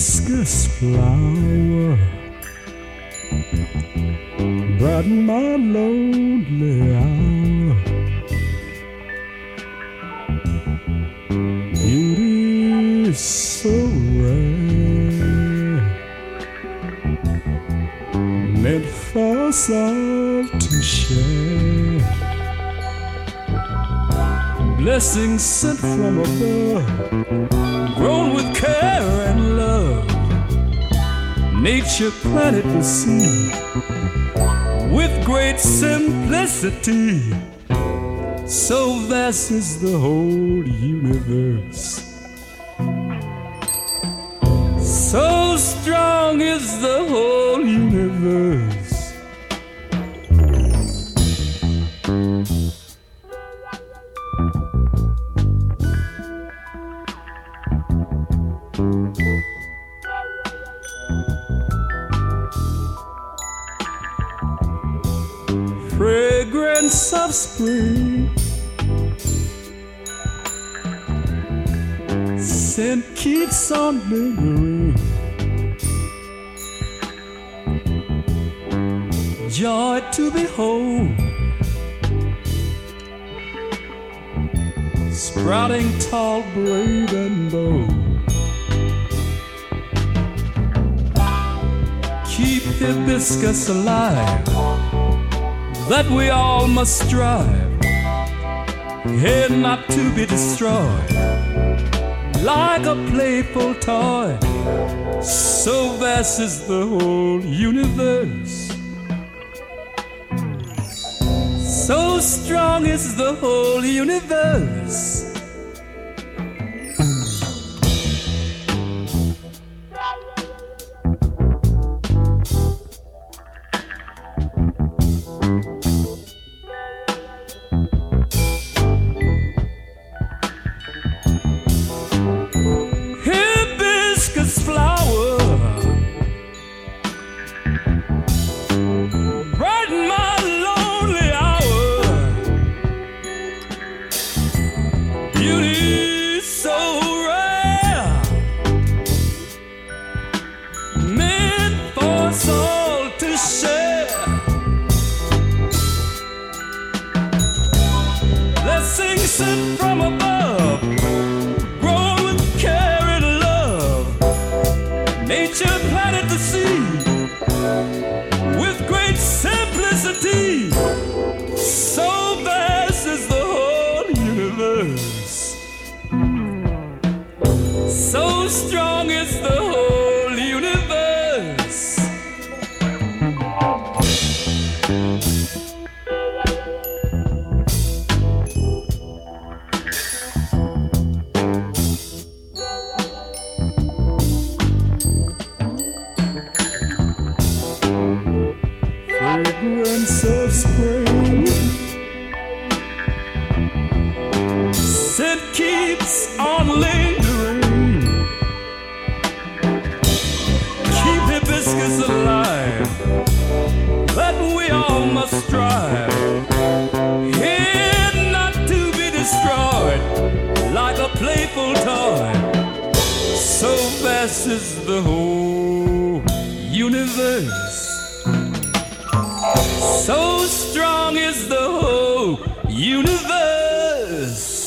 hibiscus flower brighten my lonely hour. Beauty meant for us all to share. Blessings sent from above, grown with care and love. Nature planted the seed with great simplicity. So vast is the whole universe. So strong is the whole Fragrance of spring. Scent keeps on lingering. Joy to behold. Sprouting tall, brave, and bold. Keep hibiscus alive that we all must strive, here not to be destroyed, like a playful toy. So vast is the whole universe, so strong is the whole universe. Beauty strong is the whole universe. Fragrance of spring. Scent keeps on lingering. So vast is the whole universe. So strong is the whole universe.